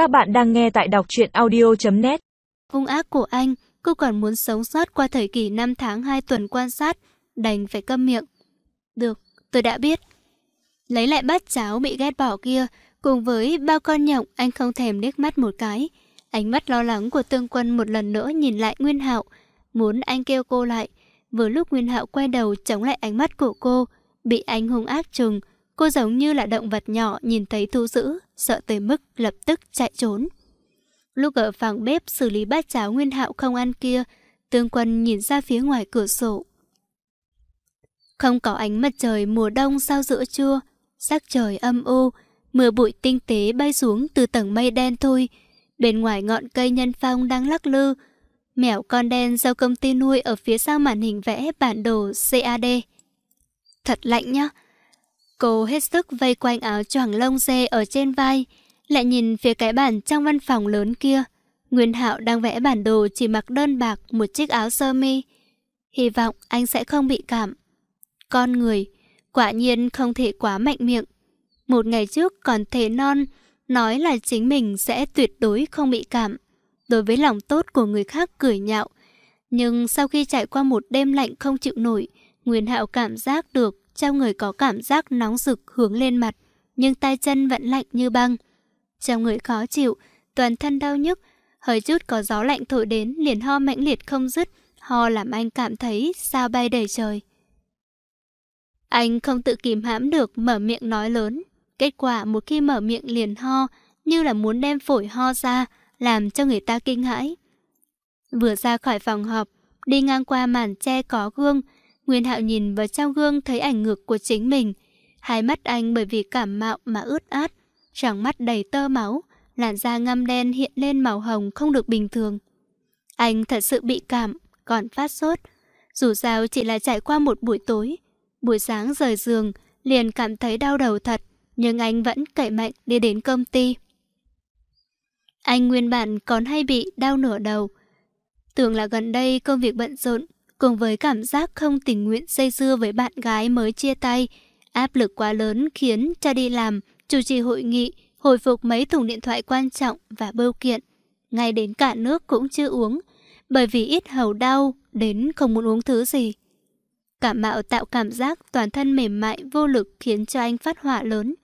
Các bạn đang nghe tại đọc truyện audio.net Hung ác của anh, cô còn muốn sống sót qua thời kỳ 5 tháng 2 tuần quan sát, đành phải câm miệng. Được, tôi đã biết. Lấy lại bát cháo bị ghét bỏ kia, cùng với bao con nhộng anh không thèm liếc mắt một cái. Ánh mắt lo lắng của tương quân một lần nữa nhìn lại Nguyên Hạo, muốn anh kêu cô lại. Vừa lúc Nguyên Hạo quay đầu chống lại ánh mắt của cô, bị anh hung ác trùng, cô giống như là động vật nhỏ nhìn thấy thú dữ, sợ tới mức lập tức chạy trốn. Lúc ở phòng bếp xử lý bát cháo Nguyên Hạo không ăn kia, Tương Quân nhìn ra phía ngoài cửa sổ. Không có ánh mặt trời mùa đông sao giữa trưa, sắc trời âm u, mưa bụi tinh tế bay xuống từ tầng mây đen thôi. Bên ngoài ngọn cây nhân phong đang lắc lư, mèo con đen do công ty nuôi ở phía sau màn hình vẽ bản đồ CAD. Thật lạnh nhá. Cô hết sức vây quanh áo choàng lông dê ở trên vai, lại nhìn phía cái bàn trong văn phòng lớn kia. Nguyên Hạo đang vẽ bản đồ chỉ mặc đơn bạc một chiếc áo sơ mi. Hy vọng anh sẽ không bị cảm. Con người, quả nhiên không thể quá mạnh miệng. Một ngày trước còn thể non, nói là chính mình sẽ tuyệt đối không bị cảm. Đối với lòng tốt của người khác cười nhạo. Nhưng sau khi trải qua một đêm lạnh không chịu nổi, Nguyên Hạo cảm giác được trong người có cảm giác nóng rực hướng lên mặt, nhưng tay chân vẫn lạnh như băng. Trong người khó chịu, toàn thân đau nhức, hơi chút có gió lạnh thổi đến liền ho mãnh liệt không dứt, ho làm anh cảm thấy sao bay đầy trời. Anh không tự kìm hãm được mở miệng nói lớn, kết quả một khi mở miệng liền ho, như là muốn đem phổi ho ra, làm cho người ta kinh hãi. Vừa ra khỏi phòng họp, đi ngang qua màn che có gương, Nguyên Hạo nhìn vào trong gương thấy ảnh ngược của chính mình. Hai mắt anh bởi vì cảm mạo mà ướt át, tròng mắt đầy tơ máu, làn da ngăm đen hiện lên màu hồng không được bình thường. Anh thật sự bị cảm, còn phát sốt. Dù sao chỉ là trải qua một buổi tối. Buổi sáng rời giường, liền cảm thấy đau đầu thật, nhưng anh vẫn cậy mạnh đi đến công ty. Anh nguyên bản còn hay bị đau nửa đầu. Tưởng là gần đây công việc bận rộn, cùng với cảm giác không tình nguyện dây dưa với bạn gái mới chia tay, áp lực quá lớn khiến cha đi làm, chủ trì hội nghị, hồi phục mấy thùng điện thoại quan trọng và bưu kiện. Ngay đến cả nước cũng chưa uống, bởi vì ít hầu đau đến không muốn uống thứ gì. Cảm mạo tạo cảm giác toàn thân mềm mại vô lực khiến cho anh phát hỏa lớn.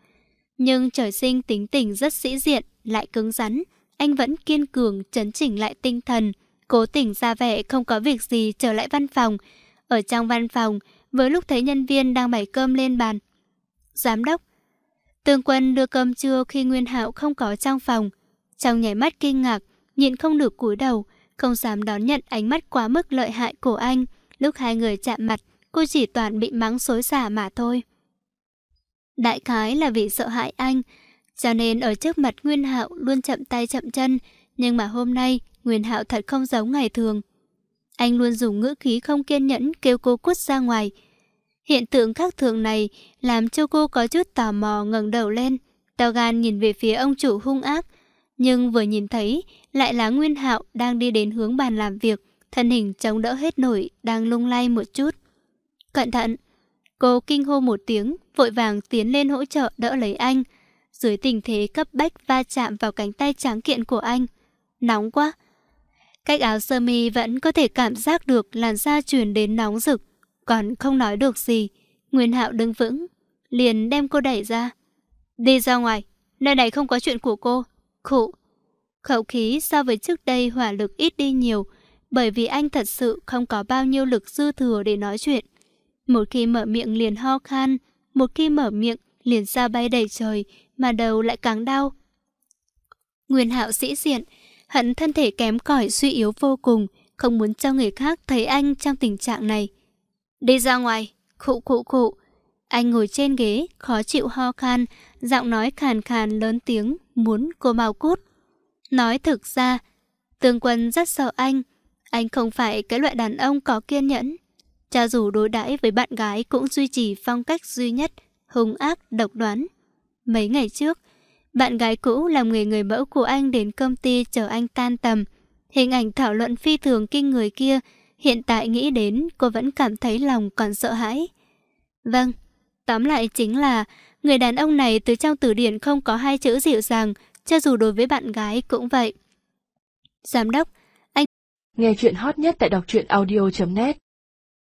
Nhưng trời sinh tính tình rất sĩ diện, lại cứng rắn, anh vẫn kiên cường chấn chỉnh lại tinh thần, cố tình ra vẻ không có việc gì trở lại văn phòng. Ở trong văn phòng, với lúc thấy nhân viên đang bày cơm lên bàn. Giám đốc, Tương Quân đưa cơm trưa khi Nguyên Hạo không có trong phòng. Trong nhảy mắt kinh ngạc, nhịn không được cúi đầu, không dám đón nhận ánh mắt quá mức lợi hại của anh. Lúc hai người chạm mặt, cô chỉ toàn bị mắng xối xả mà thôi. Đại khái là vì sợ hãi anh, cho nên ở trước mặt Nguyên Hạo luôn chậm tay chậm chân, nhưng mà hôm nay Nguyên Hạo thật không giống ngày thường. Anh luôn dùng ngữ khí không kiên nhẫn kêu cô cút ra ngoài. Hiện tượng khác thường này làm cho cô có chút tò mò ngẩng đầu lên, tao gan nhìn về phía ông chủ hung ác, nhưng vừa nhìn thấy lại là Nguyên Hạo đang đi đến hướng bàn làm việc, thân hình chống đỡ hết nổi, đang lung lay một chút. Cẩn thận! Cô kinh hô một tiếng, vội vàng tiến lên hỗ trợ đỡ lấy anh. Dưới tình thế cấp bách va chạm vào cánh tay tráng kiện của anh. Nóng quá! Cách áo sơ mi vẫn có thể cảm giác được làn da truyền đến nóng rực, còn không nói được gì. Nguyên Hạo đứng vững, liền đem cô đẩy ra. Đi ra ngoài, nơi này không có chuyện của cô. Khụ. Khẩu khí so với trước đây hỏa lực ít đi nhiều, bởi vì anh thật sự không có bao nhiêu lực dư thừa để nói chuyện. Một khi mở miệng liền ho khan, một khi mở miệng liền ra bay đầy trời, mà đầu lại càng đau. Nguyên Hạo sĩ diện, hận thân thể kém cỏi suy yếu vô cùng, không muốn cho người khác thấy anh trong tình trạng này. Đi ra ngoài, khụ khụ khụ. Anh ngồi trên ghế, khó chịu ho khan, giọng nói khàn khàn lớn tiếng, muốn cô mau cút. Nói thực ra, Tương Quân rất sợ anh. Anh không phải cái loại đàn ông có kiên nhẫn. cha dù đối đãi với bạn gái cũng duy trì phong cách duy nhất, hung ác, độc đoán. Mấy ngày trước, bạn gái cũ làm người người mẫu của anh đến công ty chờ anh tan tầm. Hình ảnh thảo luận phi thường kinh người kia, hiện tại nghĩ đến cô vẫn cảm thấy lòng còn sợ hãi. Vâng, tóm lại chính là người đàn ông này từ trong từ điển không có hai chữ dịu dàng, cho dù đối với bạn gái cũng vậy. Giám đốc, anh... Nghe chuyện hot nhất tại đọc truyện audio.net